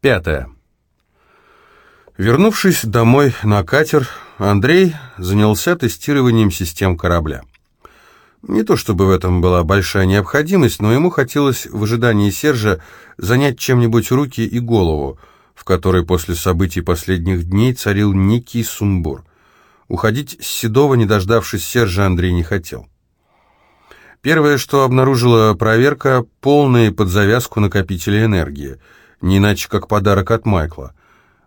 Пятое. Вернувшись домой на катер, Андрей занялся тестированием систем корабля. Не то чтобы в этом была большая необходимость, но ему хотелось в ожидании Сержа занять чем-нибудь руки и голову, в которой после событий последних дней царил некий сумбур. Уходить с Седова, не дождавшись Сержа, Андрей не хотел. Первое, что обнаружила проверка, полные под завязку накопители энергии, не иначе как подарок от Майкла.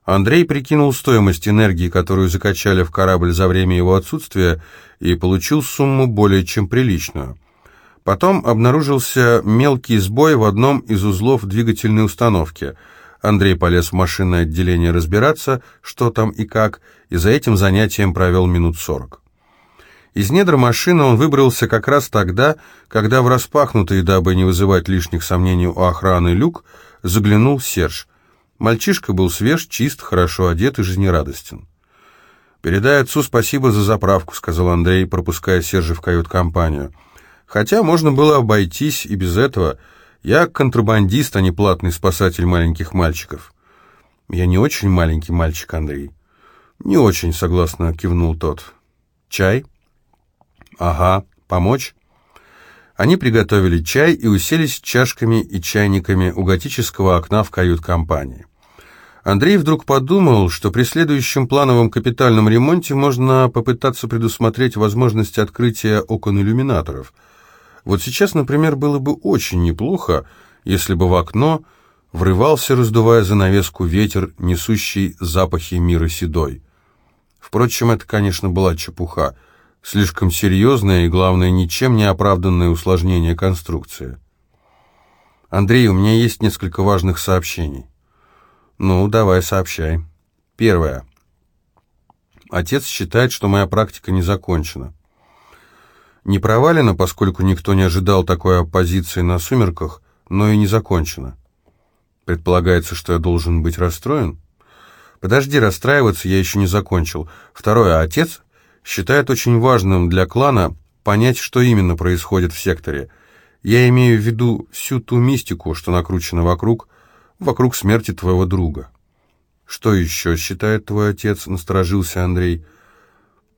Андрей прикинул стоимость энергии, которую закачали в корабль за время его отсутствия, и получил сумму более чем приличную. Потом обнаружился мелкий сбой в одном из узлов двигательной установки. Андрей полез в машинное отделение разбираться, что там и как, и за этим занятием провел минут сорок. Из недр машины он выбрался как раз тогда, когда в распахнутый, дабы не вызывать лишних сомнений у охраны люк, заглянул Серж. Мальчишка был свеж, чист, хорошо одет и жизнерадостен. «Передай отцу спасибо за заправку», — сказал Андрей, пропуская Сержа в кают-компанию. «Хотя можно было обойтись и без этого. Я контрабандист, а не платный спасатель маленьких мальчиков». «Я не очень маленький мальчик, Андрей». «Не очень», — согласно кивнул тот. «Чай?» «Ага. Помочь?» Они приготовили чай и уселись чашками и чайниками у готического окна в кают-компании. Андрей вдруг подумал, что при следующем плановом капитальном ремонте можно попытаться предусмотреть возможность открытия окон иллюминаторов. Вот сейчас, например, было бы очень неплохо, если бы в окно врывался, раздувая занавеску, ветер, несущий запахи мира седой. Впрочем, это, конечно, была чепуха, слишком серьезное и, главное, ничем не оправданное усложнение конструкции. «Андрей, у меня есть несколько важных сообщений». «Ну, давай, сообщай». Первое. Отец считает, что моя практика не закончена. Не провалена, поскольку никто не ожидал такой оппозиции на «Сумерках», но и не закончена. Предполагается, что я должен быть расстроен? Подожди, расстраиваться я еще не закончил. Второе. Отец считает очень важным для клана понять, что именно происходит в секторе. Я имею в виду всю ту мистику, что накручена вокруг, вокруг смерти твоего друга. Что еще считает твой отец? Насторожился Андрей.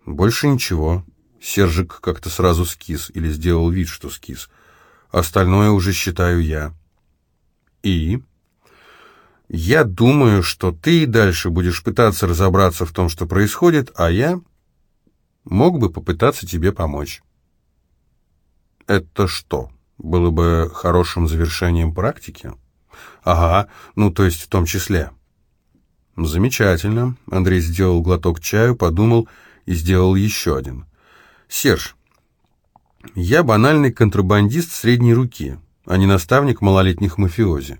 Больше ничего. Сержик как-то сразу скис или сделал вид, что скис. Остальное уже считаю я. И? Я думаю, что ты и дальше будешь пытаться разобраться в том, что происходит, а я мог бы попытаться тебе помочь. Это что, было бы хорошим завершением практики? Ага, ну то есть в том числе. Замечательно. Андрей сделал глоток чаю, подумал и сделал еще один. Серж, я банальный контрабандист средней руки, а не наставник малолетних мафиози.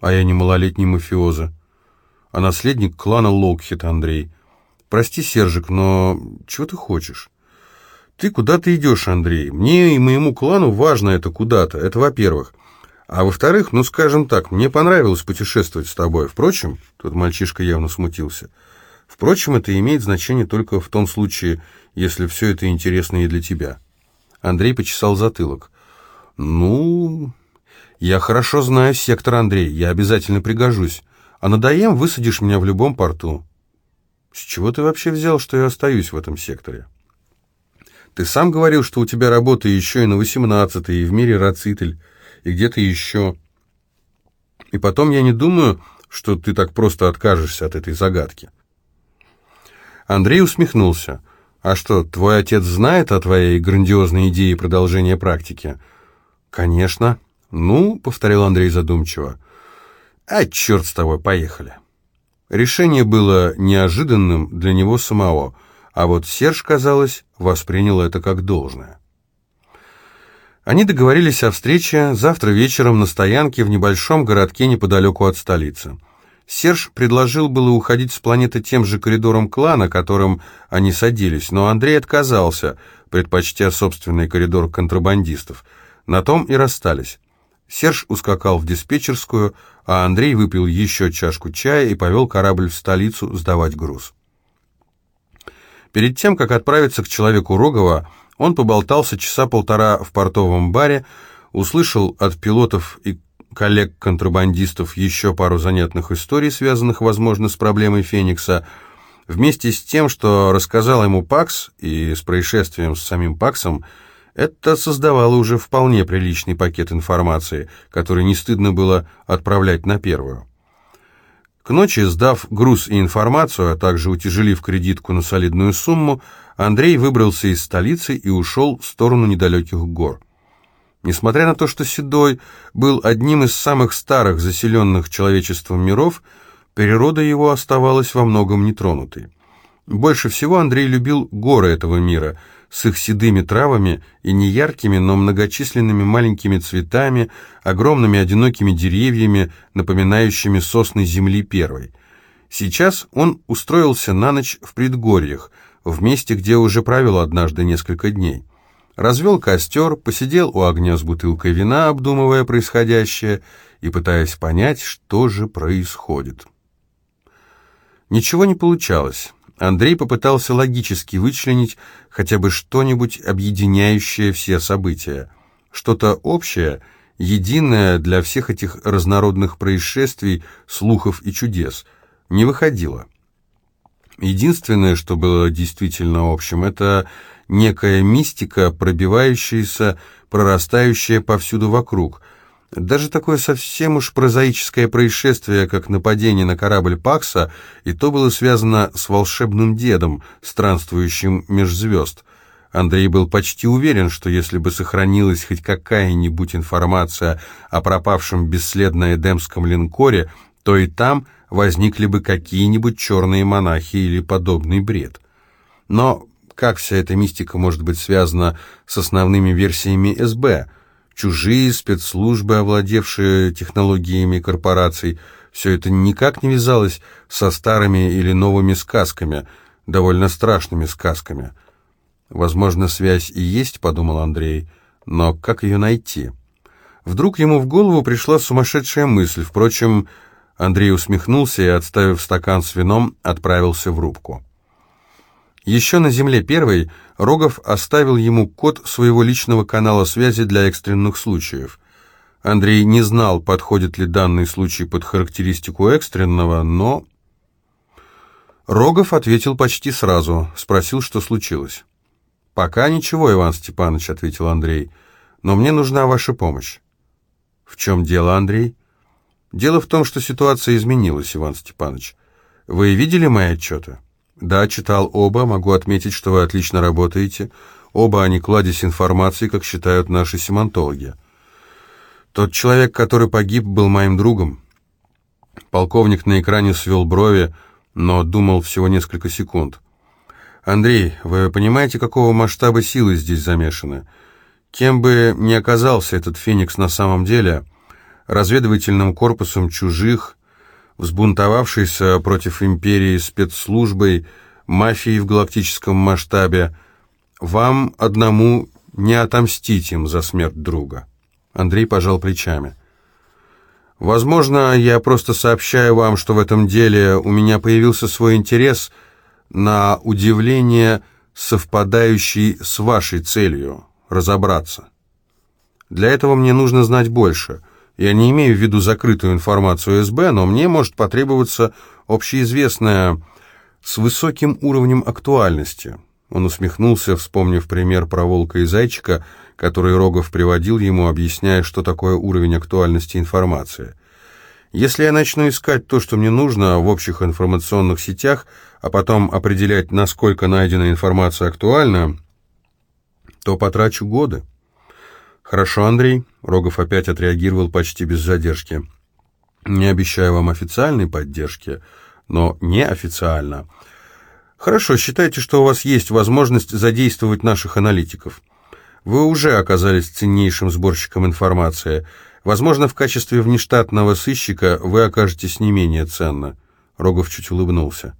А я не малолетний мафиоза, а наследник клана Локхит, Андрей. Прости, Сержик, но чего ты хочешь? Ты куда ты идешь, Андрей? Мне и моему клану важно это куда-то, это во-первых. А во-вторых, ну, скажем так, мне понравилось путешествовать с тобой. Впрочем, тут мальчишка явно смутился. Впрочем, это имеет значение только в том случае, если все это интересно и для тебя. Андрей почесал затылок. Ну, я хорошо знаю сектор, Андрей, я обязательно пригожусь. А надоем, высадишь меня в любом порту. С чего ты вообще взял, что я остаюсь в этом секторе? Ты сам говорил, что у тебя работа еще и на 18-й, и в мире Рацитель и где-то еще. И потом я не думаю, что ты так просто откажешься от этой загадки. Андрей усмехнулся. «А что, твой отец знает о твоей грандиозной идее продолжения практики?» «Конечно». «Ну», — повторил Андрей задумчиво. «А черт с тобой, поехали». Решение было неожиданным для него самого, а вот Серж, казалось, воспринял это как должное. Они договорились о встрече завтра вечером на стоянке в небольшом городке неподалеку от столицы. Серж предложил было уходить с планеты тем же коридором клана, которым они садились, но Андрей отказался, предпочтя собственный коридор контрабандистов. На том и расстались. Серж ускакал в диспетчерскую, а Андрей выпил еще чашку чая и повел корабль в столицу сдавать груз. Перед тем, как отправиться к человеку Рогова, он поболтался часа полтора в портовом баре, услышал от пилотов и коллег-контрабандистов еще пару занятных историй, связанных, возможно, с проблемой Феникса, вместе с тем, что рассказал ему Пакс и с происшествием с самим Паксом, это создавало уже вполне приличный пакет информации, который не стыдно было отправлять на первую. К ночи, сдав груз и информацию, а также утяжелив кредитку на солидную сумму, Андрей выбрался из столицы и ушел в сторону недалеких гор. Несмотря на то, что Седой был одним из самых старых заселенных человечеством миров, природа его оставалась во многом нетронутой. Больше всего Андрей любил горы этого мира – с их седыми травами и неяркими, но многочисленными маленькими цветами, огромными одинокими деревьями, напоминающими сосны земли первой. Сейчас он устроился на ночь в предгорьях, в месте, где уже провел однажды несколько дней. Развел костер, посидел у огня с бутылкой вина, обдумывая происходящее и пытаясь понять, что же происходит. Ничего не получалось. Андрей попытался логически вычленить хотя бы что-нибудь объединяющее все события, что-то общее, единое для всех этих разнородных происшествий, слухов и чудес. Не выходило. Единственное, что было действительно общим, это некая мистика, пробивающаяся, прорастающая повсюду вокруг – даже такое совсем уж прозаическое происшествие, как нападение на корабль Пакса, и то было связано с волшебным дедом, странствующим меж звезд. Андрей был почти уверен, что если бы сохранилась хоть какая-нибудь информация о пропавшем бесследно эдемском линкоре, то и там возникли бы какие-нибудь черные монахи или подобный бред. Но как вся эта мистика может быть связана с основными версиями СБ – чужие спецслужбы, овладевшие технологиями корпораций. Все это никак не вязалось со старыми или новыми сказками, довольно страшными сказками. «Возможно, связь и есть», — подумал Андрей, — «но как ее найти?» Вдруг ему в голову пришла сумасшедшая мысль. Впрочем, Андрей усмехнулся и, отставив стакан с вином, отправился в рубку. Еще на земле первой Рогов оставил ему код своего личного канала связи для экстренных случаев. Андрей не знал, подходит ли данный случай под характеристику экстренного, но... Рогов ответил почти сразу, спросил, что случилось. «Пока ничего, Иван Степанович», — ответил Андрей, — «но мне нужна ваша помощь». «В чем дело, Андрей?» «Дело в том, что ситуация изменилась, Иван Степанович. Вы видели мои отчеты?» Да, читал оба, могу отметить, что вы отлично работаете. Оба они кладезь информации, как считают наши семантологи. Тот человек, который погиб, был моим другом. Полковник на экране свел брови, но думал всего несколько секунд. «Андрей, вы понимаете, какого масштаба силы здесь замешаны? Кем бы ни оказался этот «Феникс» на самом деле, разведывательным корпусом чужих, взбунтовавшейся против империи спецслужбой, мафией в галактическом масштабе. Вам одному не отомстить им за смерть друга. Андрей пожал плечами. Возможно, я просто сообщаю вам, что в этом деле у меня появился свой интерес, на удивление совпадающий с вашей целью – разобраться. Для этого мне нужно знать больше – я не имею в виду закрытую информацию СБ, но мне может потребоваться общеизвестная с высоким уровнем актуальности. Он усмехнулся, вспомнив пример про волка и зайчика, который Рогов приводил ему, объясняя, что такое уровень актуальности информации. Если я начну искать то, что мне нужно в общих информационных сетях, а потом определять, насколько найденная информация актуальна, то потрачу годы. «Хорошо, Андрей». Рогов опять отреагировал почти без задержки. «Не обещаю вам официальной поддержки, но неофициально. Хорошо, считайте, что у вас есть возможность задействовать наших аналитиков. Вы уже оказались ценнейшим сборщиком информации. Возможно, в качестве внештатного сыщика вы окажетесь не менее ценно». Рогов чуть улыбнулся.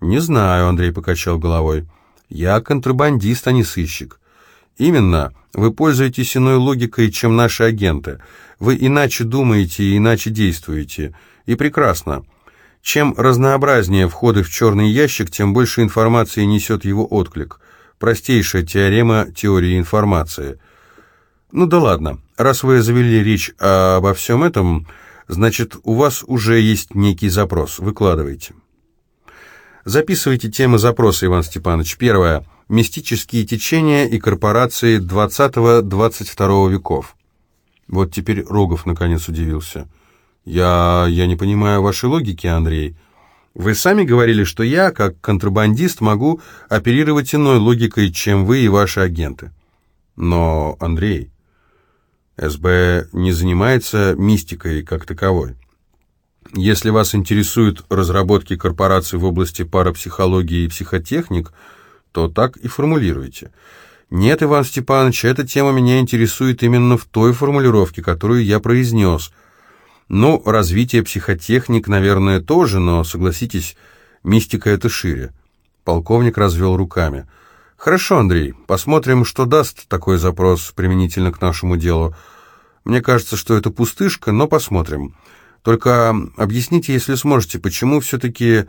«Не знаю», — Андрей покачал головой. «Я контрабандист, а не сыщик». «Именно. Вы пользуетесь иной логикой, чем наши агенты. Вы иначе думаете и иначе действуете. И прекрасно. Чем разнообразнее входы в черный ящик, тем больше информации несет его отклик. Простейшая теорема теории информации. Ну да ладно, раз вы завели речь обо всем этом, значит, у вас уже есть некий запрос. Выкладывайте. Записывайте темы запроса, Иван Степанович. Первое. Мистические течения и корпорации 20-22 веков. Вот теперь Рогов наконец удивился. Я... я не понимаю вашей логики, Андрей. Вы сами говорили, что я, как контрабандист, могу оперировать иной логикой, чем вы и ваши агенты. Но, Андрей, СБ не занимается мистикой как таковой. Если вас интересуют разработки корпораций в области парапсихологии и психотехник, то так и формулируйте. Нет, Иван Степанович, эта тема меня интересует именно в той формулировке, которую я произнес – ну, развитие психотехник, наверное, тоже, но, согласитесь, мистика это шире. Полковник развел руками. Хорошо, Андрей, посмотрим, что даст такой запрос применительно к нашему делу. Мне кажется, что это пустышка, но посмотрим. Только объясните, если сможете, почему все-таки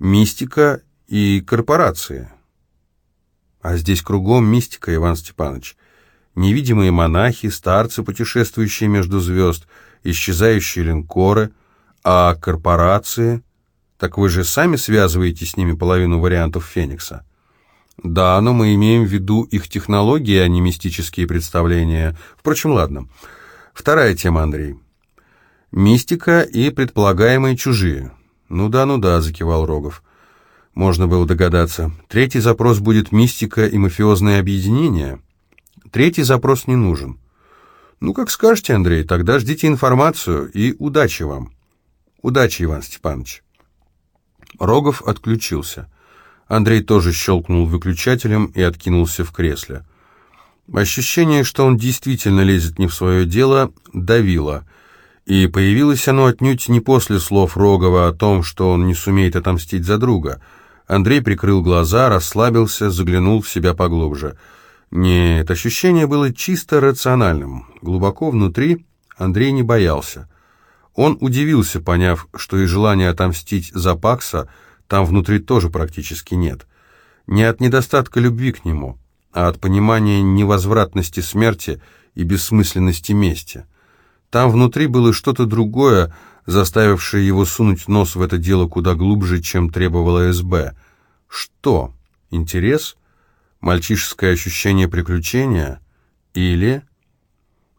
мистика и корпорации? А здесь кругом мистика, Иван Степанович. Невидимые монахи, старцы, путешествующие между звезд — исчезающие линкоры, а корпорации... Так вы же сами связываете с ними половину вариантов Феникса? Да, но мы имеем в виду их технологии, а не мистические представления. Впрочем, ладно. Вторая тема, Андрей. Мистика и предполагаемые чужие. Ну да, ну да, закивал Рогов. Можно было догадаться. Третий запрос будет мистика и мафиозное объединение. Третий запрос не нужен. «Ну, как скажете, Андрей, тогда ждите информацию и удачи вам». «Удачи, Иван Степанович». Рогов отключился. Андрей тоже щелкнул выключателем и откинулся в кресле. Ощущение, что он действительно лезет не в свое дело, давило, и появилось оно отнюдь не после слов Рогова о том, что он не сумеет отомстить за друга. Андрей прикрыл глаза, расслабился, заглянул в себя поглубже — нет, ощущение было чисто рациональным. Глубоко внутри Андрей не боялся. Он удивился, поняв, что и желания отомстить за Пакса там внутри тоже практически нет. Не от недостатка любви к нему, а от понимания невозвратности смерти и бессмысленности мести. Там внутри было что-то другое, заставившее его сунуть нос в это дело куда глубже, чем требовало СБ. Что? Интерес? мальчишеское ощущение приключения или...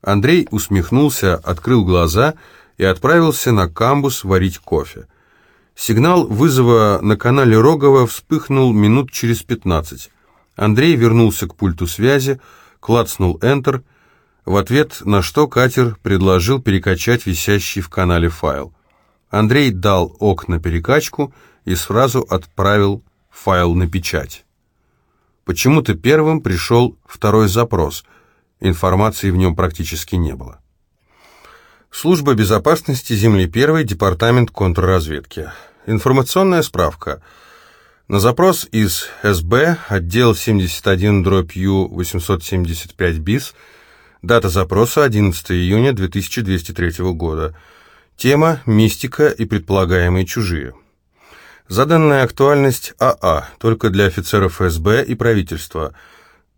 Андрей усмехнулся, открыл глаза и отправился на камбус варить кофе. Сигнал вызова на канале Рогова вспыхнул минут через пятнадцать. Андрей вернулся к пульту связи, клацнул Enter, в ответ на что катер предложил перекачать висящий в канале файл. Андрей дал ок на перекачку и сразу отправил файл на печать. Почему-то первым пришел второй запрос. Информации в нем практически не было. Служба безопасности Земли 1, Департамент контрразведки. Информационная справка. На запрос из СБ, отдел 71 дробь Ю 875 БИС, дата запроса 11 июня 2203 года. Тема «Мистика и предполагаемые чужие». Заданная актуальность АА, только для офицеров СБ и правительства.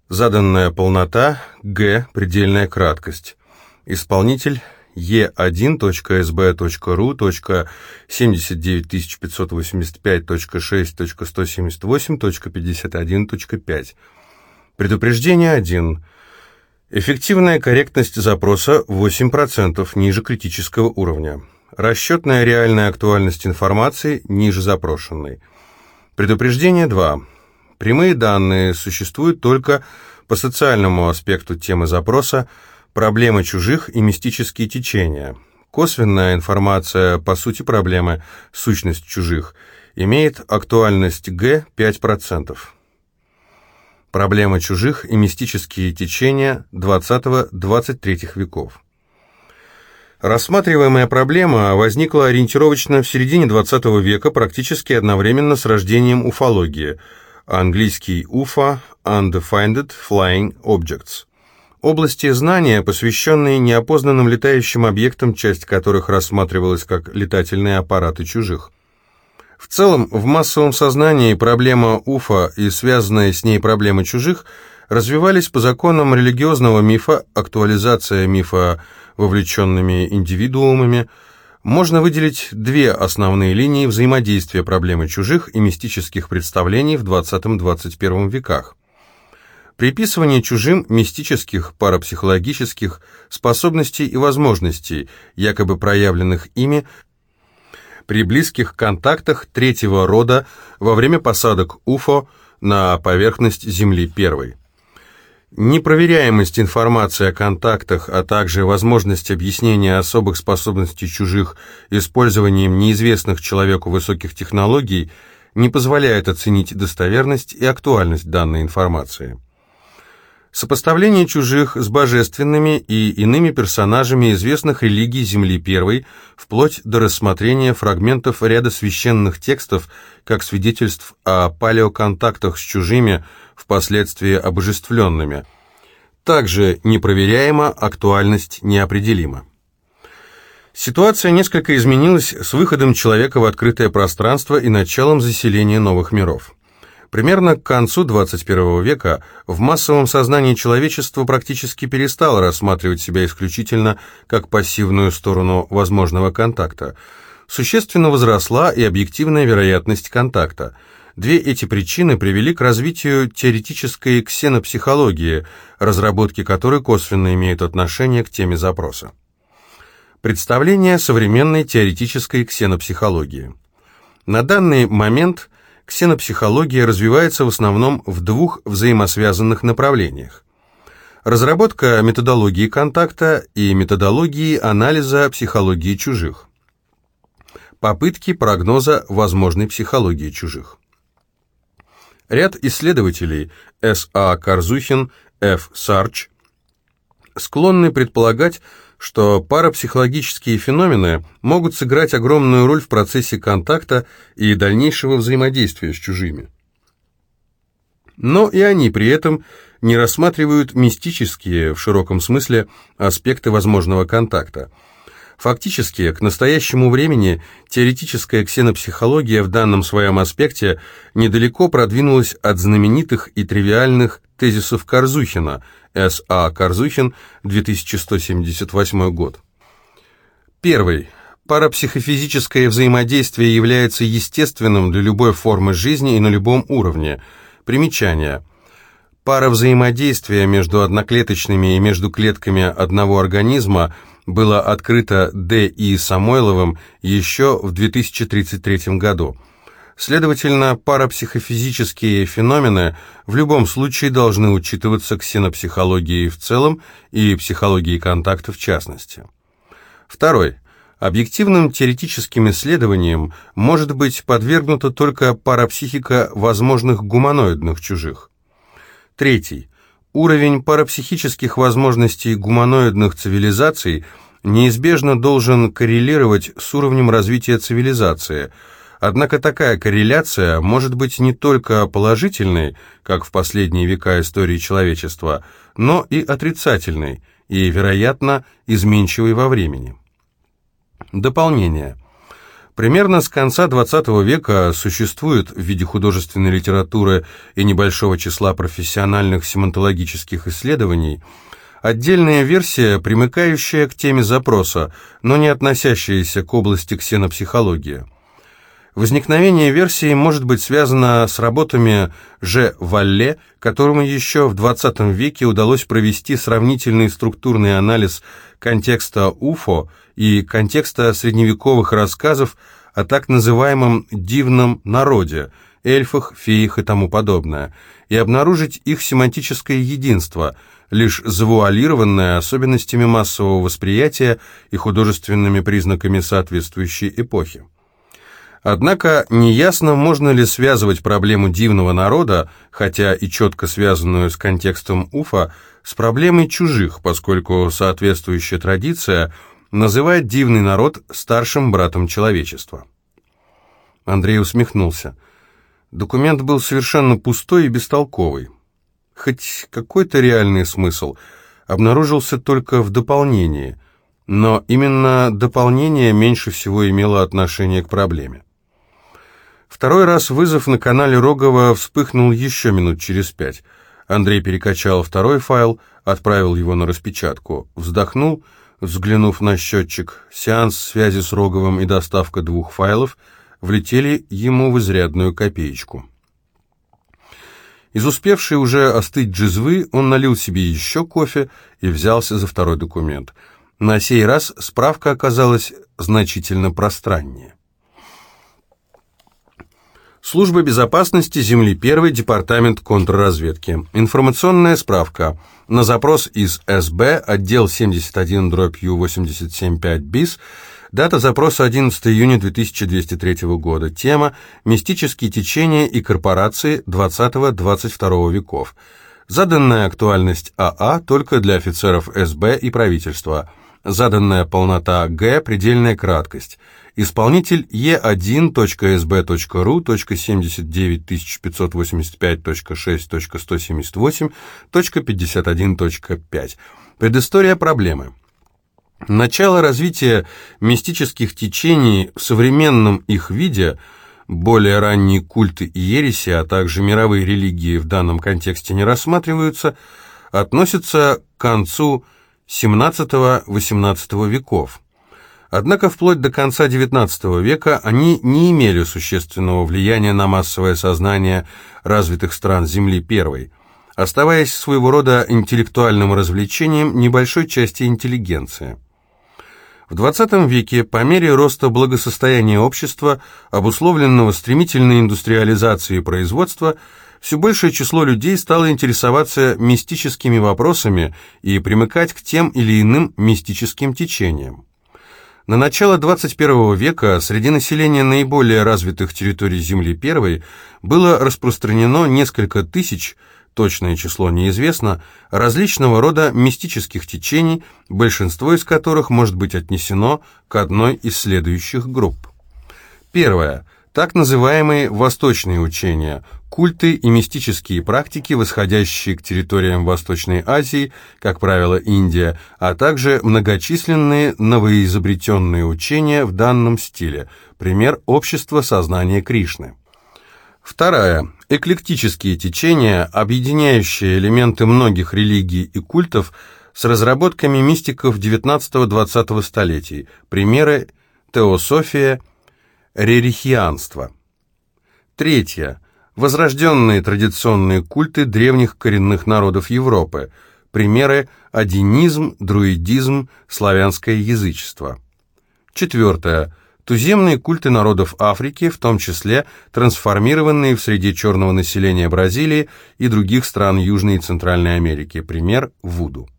Заданная полнота Г, предельная краткость. Исполнитель e1.sb.ru.79.585.6.178.51.5. Предупреждение 1. Эффективная корректность запроса 8% ниже критического уровня. Расчетная реальная актуальность информации ниже запрошенной. Предупреждение 2. Прямые данные существуют только по социальному аспекту темы запроса, проблемы чужих и мистические течения. Косвенная информация по сути проблемы, сущность чужих, имеет актуальность Г 5%. Проблемы чужих и мистические течения 20-23 веков. Рассматриваемая проблема возникла ориентировочно в середине XX века практически одновременно с рождением уфологии, английский UFO – Undefined Flying Objects. Области знания, посвященные неопознанным летающим объектам, часть которых рассматривалась как летательные аппараты чужих. В целом, в массовом сознании проблема УФО и связанная с ней проблема чужих развивались по законам религиозного мифа, актуализация мифа вовлеченными индивидуумами. Можно выделить две основные линии взаимодействия проблемы чужих и мистических представлений в 20-21 веках. Приписывание чужим мистических, парапсихологических способностей и возможностей, якобы проявленных ими при близких контактах третьего рода во время посадок УФО на поверхность Земли первой. Непроверяемость информации о контактах, а также возможность объяснения особых способностей чужих использованием неизвестных человеку высоких технологий не позволяет оценить достоверность и актуальность данной информации. Сопоставление чужих с божественными и иными персонажами известных религий Земли Первой, вплоть до рассмотрения фрагментов ряда священных текстов как свидетельств о палеоконтактах с чужими, впоследствии обожествленными. Также непроверяема, актуальность неопределима. Ситуация несколько изменилась с выходом человека в открытое пространство и началом заселения новых миров. Примерно к концу 21 века в массовом сознании человечество практически перестало рассматривать себя исключительно как пассивную сторону возможного контакта. Существенно возросла и объективная вероятность контакта. Две эти причины привели к развитию теоретической ксенопсихологии, разработки которой косвенно имеют отношение к теме запроса. Представление современной теоретической ксенопсихологии. На данный момент – ксенопсихология развивается в основном в двух взаимосвязанных направлениях. Разработка методологии контакта и методологии анализа психологии чужих. Попытки прогноза возможной психологии чужих. Ряд исследователей С.А. Карзухин, Ф. Сарч склонны предполагать, что парапсихологические феномены могут сыграть огромную роль в процессе контакта и дальнейшего взаимодействия с чужими. Но и они при этом не рассматривают мистические, в широком смысле, аспекты возможного контакта. Фактически, к настоящему времени теоретическая ксенопсихология в данном своем аспекте недалеко продвинулась от знаменитых и тривиальных тезисов Корзухина – с.А. Корзухин, 2178 год. Первый. Парапсихофизическое взаимодействие является естественным для любой формы жизни и на любом уровне. Примечание. Пара взаимодействия между одноклеточными и между клетками одного организма было открыто Д. И. Самойловым еще в 2033 году. Следовательно, парапсихофизические феномены в любом случае должны учитываться ксенопсихологией в целом и психологией контакта в частности. Второй. Объективным теоретическим исследованием может быть подвергнута только парапсихика возможных гуманоидных чужих. Третий. Уровень парапсихических возможностей гуманоидных цивилизаций неизбежно должен коррелировать с уровнем развития цивилизации – Однако такая корреляция может быть не только положительной, как в последние века истории человечества, но и отрицательной и, вероятно, изменчивой во времени. Дополнение. Примерно с конца XX века существует в виде художественной литературы и небольшого числа профессиональных семантологических исследований отдельная версия, примыкающая к теме запроса, но не относящаяся к области ксенопсихологии. Возникновение версии может быть связано с работами Ж. Валле, которому еще в XX веке удалось провести сравнительный структурный анализ контекста УФО и контекста средневековых рассказов о так называемом «дивном народе», эльфах, феях и тому подобное, и обнаружить их семантическое единство, лишь завуалированное особенностями массового восприятия и художественными признаками соответствующей эпохи. Однако неясно, можно ли связывать проблему дивного народа, хотя и четко связанную с контекстом Уфа, с проблемой чужих, поскольку соответствующая традиция называет дивный народ старшим братом человечества. Андрей усмехнулся. Документ был совершенно пустой и бестолковый. Хоть какой-то реальный смысл обнаружился только в дополнении, но именно дополнение меньше всего имело отношение к проблеме. Второй раз вызов на канале Рогова вспыхнул еще минут через пять. Андрей перекачал второй файл, отправил его на распечатку, вздохнул, взглянув на счетчик. Сеанс связи с Роговым и доставка двух файлов влетели ему в изрядную копеечку. Из успевшей уже остыть джизвы он налил себе еще кофе и взялся за второй документ. На сей раз справка оказалась значительно пространнее. Служба безопасности Земли 1, Департамент контрразведки. Информационная справка. На запрос из СБ, отдел 71 дробь Ю875 БИС, Дата запроса 11 июня 2203 года. Тема «Мистические течения и корпорации 20-22 веков». Заданная актуальность АА только для офицеров СБ и правительства. Заданная полнота Г, предельная краткость. Исполнитель E1.SB.RU.79.585.6.178.51.5. Предыстория проблемы. Начало развития мистических течений в современном их виде, более ранние культы и ереси, а также мировые религии в данном контексте не рассматриваются, относятся к концу XVII-XVIII веков. Однако вплоть до конца XIX века они не имели существенного влияния на массовое сознание развитых стран Земли первой, оставаясь своего рода интеллектуальным развлечением небольшой части интеллигенции. В XX веке, по мере роста благосостояния общества, обусловленного стремительной индустриализацией производства, все большее число людей стало интересоваться мистическими вопросами и примыкать к тем или иным мистическим течениям. На начало 21 века среди населения наиболее развитых территорий Земли первой было распространено несколько тысяч точное число неизвестно, различного рода мистических течений, большинство из которых может быть отнесено к одной из следующих групп. Первое. Так называемые восточные учения, культы и мистические практики, восходящие к территориям Восточной Азии, как правило, Индия, а также многочисленные новоизобретенные учения в данном стиле, пример общества сознания Кришны. Вторая. Эклектические течения, объединяющие элементы многих религий и культов с разработками мистиков XIX-XX столетий. Примеры – теософия, рерихианство. Третье. Возрожденные традиционные культы древних коренных народов Европы. Примеры – адинизм, друидизм, славянское язычество. Четвертое – Туземные культы народов Африки, в том числе трансформированные в среде черного населения Бразилии и других стран Южной и Центральной Америки, пример – Вуду.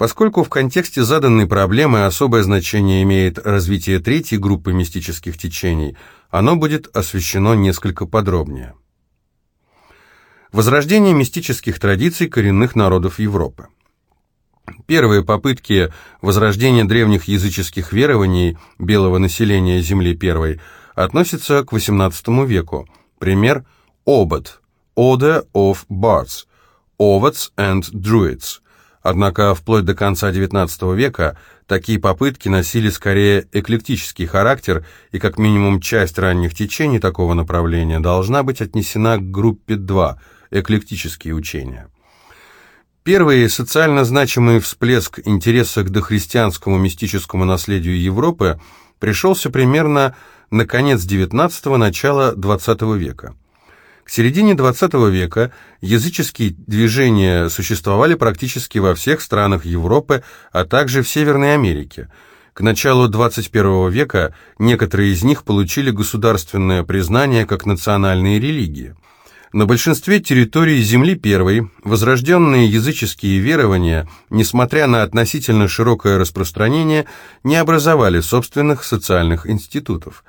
Поскольку в контексте заданной проблемы особое значение имеет развитие третьей группы мистических течений, оно будет освещено несколько подробнее. Возрождение мистических традиций коренных народов Европы. Первые попытки возрождения древних языческих верований белого населения Земли первой относятся к XVIII веку. Пример – Обод, Order of Bards, Ovods and Druids. Однако вплоть до конца XIX века такие попытки носили скорее эклектический характер, и как минимум часть ранних течений такого направления должна быть отнесена к группе 2 – эклектические учения. Первый социально значимый всплеск интереса к дохристианскому мистическому наследию Европы пришелся примерно на конец XIX – начало XX века. К середине XX века языческие движения существовали практически во всех странах Европы, а также в Северной Америке. К началу XXI века некоторые из них получили государственное признание как национальные религии. На большинстве территорий Земли Первой возрожденные языческие верования, несмотря на относительно широкое распространение, не образовали собственных социальных институтов.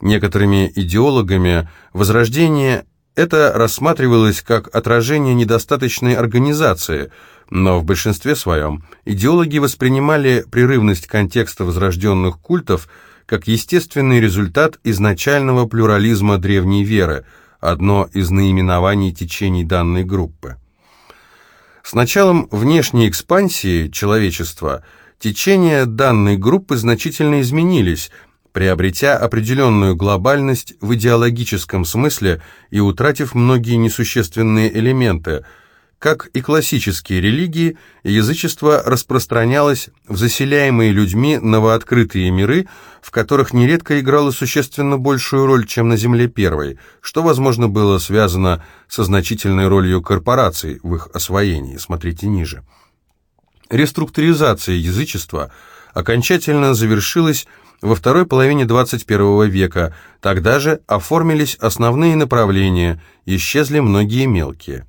Некоторыми идеологами возрождение это рассматривалось как отражение недостаточной организации, но в большинстве своем идеологи воспринимали прерывность контекста возрожденных культов как естественный результат изначального плюрализма древней веры – одно из наименований течений данной группы. С началом внешней экспансии человечества течения данной группы значительно изменились, приобретя определенную глобальность в идеологическом смысле и утратив многие несущественные элементы, Как и классические религии, язычество распространялось в заселяемые людьми новооткрытые миры, в которых нередко играло существенно большую роль, чем на Земле первой, что, возможно, было связано со значительной ролью корпораций в их освоении, смотрите ниже. Реструктуризация язычества окончательно завершилась во второй половине 21 века, тогда же оформились основные направления, исчезли многие мелкие.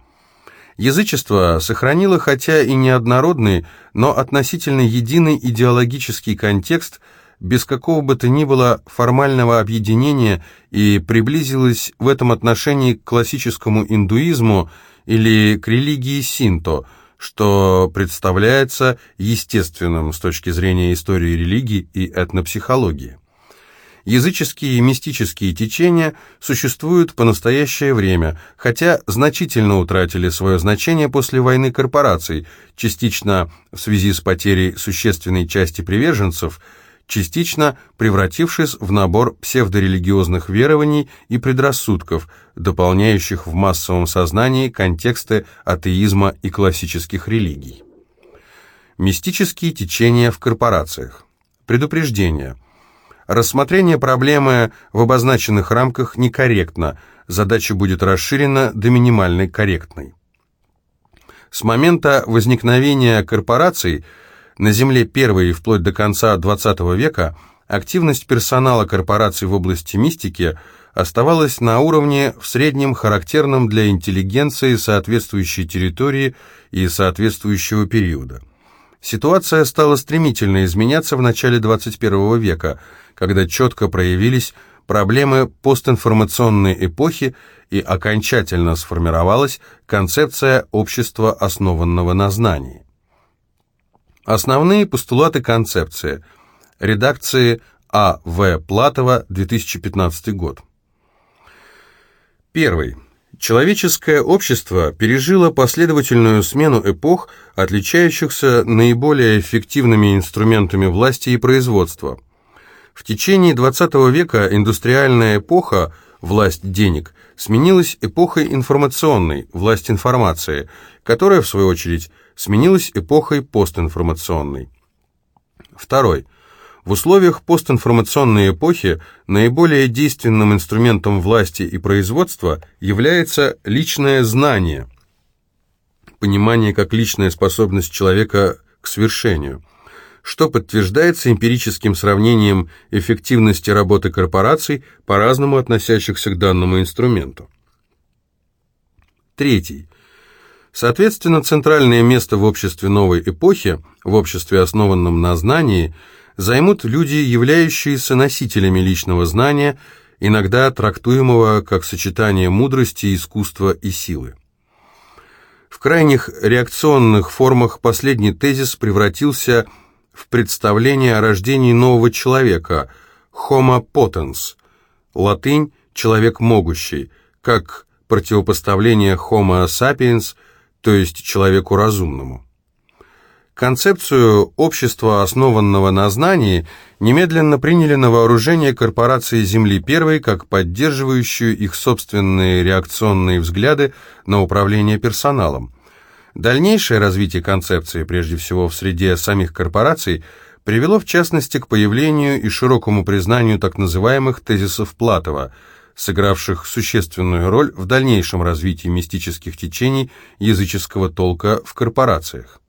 Язычество сохранило хотя и неоднородный, но относительно единый идеологический контекст без какого бы то ни было формального объединения и приблизилось в этом отношении к классическому индуизму или к религии синто, что представляется естественным с точки зрения истории религии и этнопсихологии. Языческие и мистические течения существуют по настоящее время, хотя значительно утратили свое значение после войны корпораций, частично в связи с потерей существенной части приверженцев, частично превратившись в набор псевдорелигиозных верований и предрассудков, дополняющих в массовом сознании контексты атеизма и классических религий. Мистические течения в корпорациях. Предупреждение – Рассмотрение проблемы в обозначенных рамках некорректно, задача будет расширена до минимальной корректной. С момента возникновения корпораций на Земле первой и вплоть до конца XX века активность персонала корпораций в области мистики оставалась на уровне в среднем характерном для интеллигенции соответствующей территории и соответствующего периода. Ситуация стала стремительно изменяться в начале 21 века, когда четко проявились проблемы постинформационной эпохи и окончательно сформировалась концепция общества, основанного на знании. Основные постулаты концепции. Редакции А. В. Платова, 2015 год. Первый. Человеческое общество пережило последовательную смену эпох, отличающихся наиболее эффективными инструментами власти и производства. В течение XX века индустриальная эпоха, власть денег, сменилась эпохой информационной, власть информации, которая, в свою очередь, сменилась эпохой постинформационной. Второй. В условиях постинформационной эпохи наиболее действенным инструментом власти и производства является личное знание, понимание как личная способность человека к свершению, что подтверждается эмпирическим сравнением эффективности работы корпораций, по-разному относящихся к данному инструменту. Третий. Соответственно, центральное место в обществе новой эпохи, в обществе, основанном на знании – займут люди, являющиеся носителями личного знания, иногда трактуемого как сочетание мудрости, искусства и силы. В крайних реакционных формах последний тезис превратился в представление о рождении нового человека «homo potens», латынь «человек могущий», как противопоставление «homo sapiens», то есть человеку разумному. Концепцию общества, основанного на знании, немедленно приняли на вооружение корпорации Земли Первой как поддерживающую их собственные реакционные взгляды на управление персоналом. Дальнейшее развитие концепции, прежде всего в среде самих корпораций, привело в частности к появлению и широкому признанию так называемых тезисов Платова, сыгравших существенную роль в дальнейшем развитии мистических течений языческого толка в корпорациях.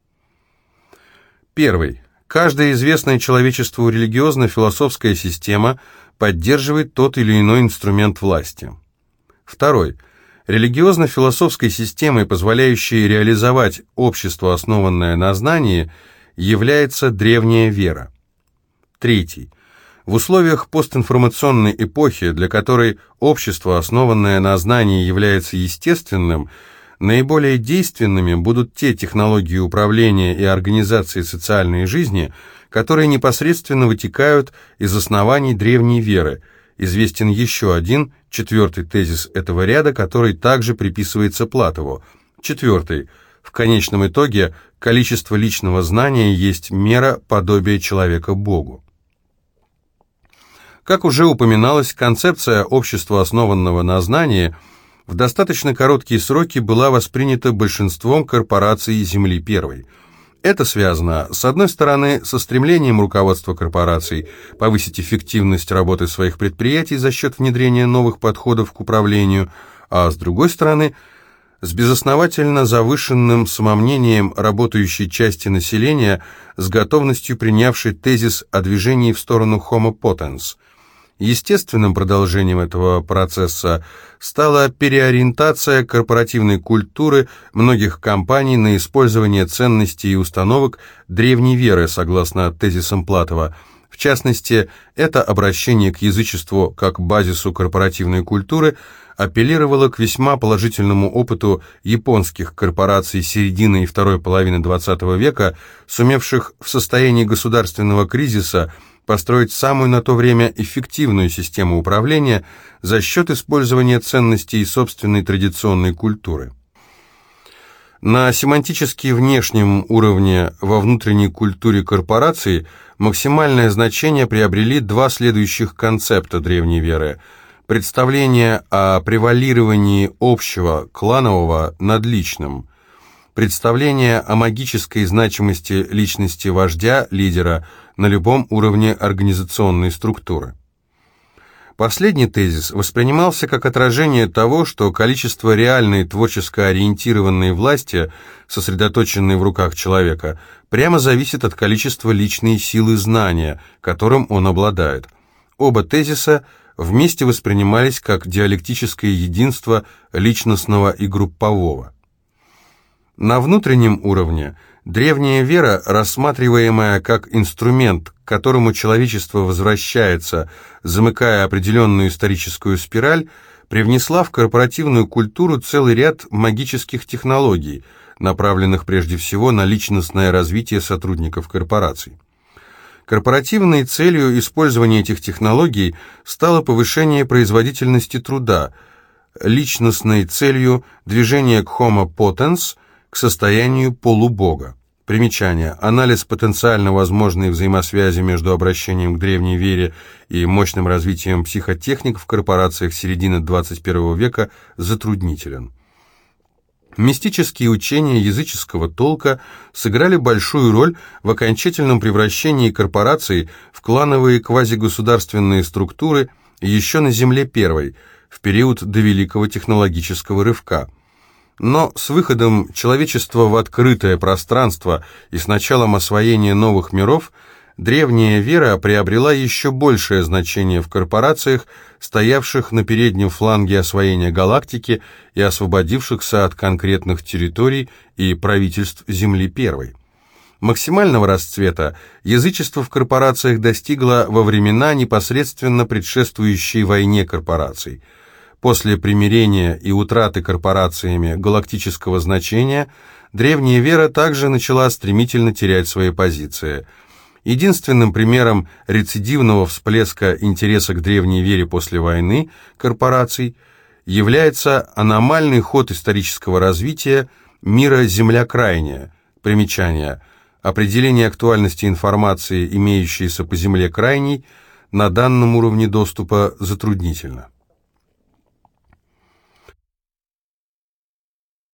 Первый. Каждая известная человечеству религиозно-философская система поддерживает тот или иной инструмент власти. Второй. Религиозно-философской системой, позволяющей реализовать общество, основанное на знании, является древняя вера. Третий. В условиях постинформационной эпохи, для которой общество, основанное на знании, является естественным – Наиболее действенными будут те технологии управления и организации социальной жизни, которые непосредственно вытекают из оснований древней веры. Известен еще один, четвертый тезис этого ряда, который также приписывается Платову. Четвертый. В конечном итоге количество личного знания есть мера подобия человека Богу. Как уже упоминалось, концепция общества, основанного на знании – в достаточно короткие сроки была воспринята большинством корпораций Земли Первой. Это связано, с одной стороны, со стремлением руководства корпораций повысить эффективность работы своих предприятий за счет внедрения новых подходов к управлению, а с другой стороны – с безосновательно завышенным самомнением работающей части населения, с готовностью принявшей тезис о движении в сторону Homo potens. Естественным продолжением этого процесса стала переориентация корпоративной культуры многих компаний на использование ценностей и установок древней веры, согласно тезисам Платова – в частности, это обращение к язычеству как базису корпоративной культуры апеллировало к весьма положительному опыту японских корпораций середины и второй половины XX века, сумевших в состоянии государственного кризиса построить самую на то время эффективную систему управления за счет использования ценностей собственной традиционной культуры. На семантически внешнем уровне во внутренней культуре корпорации максимальное значение приобрели два следующих концепта древней веры. Представление о превалировании общего, кланового над личным. Представление о магической значимости личности вождя, лидера на любом уровне организационной структуры. Последний тезис воспринимался как отражение того, что количество реальной творческо ориентированной власти, сосредоточенной в руках человека, прямо зависит от количества личной силы знания, которым он обладает. Оба тезиса вместе воспринимались как диалектическое единство личностного и группового. На внутреннем уровне – Древняя вера, рассматриваемая как инструмент, к которому человечество возвращается, замыкая определенную историческую спираль, привнесла в корпоративную культуру целый ряд магических технологий, направленных прежде всего на личностное развитие сотрудников корпораций. Корпоративной целью использования этих технологий стало повышение производительности труда, личностной целью движение к Homo potens – к состоянию полубога. Примечание. Анализ потенциально возможной взаимосвязи между обращением к древней вере и мощным развитием психотехник в корпорациях середины 21 века затруднителен. Мистические учения языческого толка сыграли большую роль в окончательном превращении корпораций в клановые квазигосударственные структуры еще на Земле Первой, в период до Великого технологического рывка – но с выходом человечества в открытое пространство и с началом освоения новых миров древняя вера приобрела еще большее значение в корпорациях, стоявших на переднем фланге освоения галактики и освободившихся от конкретных территорий и правительств Земли Первой. Максимального расцвета язычество в корпорациях достигло во времена, непосредственно предшествующей войне корпораций – После примирения и утраты корпорациями галактического значения, древняя вера также начала стремительно терять свои позиции. Единственным примером рецидивного всплеска интереса к древней вере после войны корпораций является аномальный ход исторического развития мира «Земля крайняя». Примечание. Определение актуальности информации, имеющейся по Земле крайней, на данном уровне доступа затруднительно.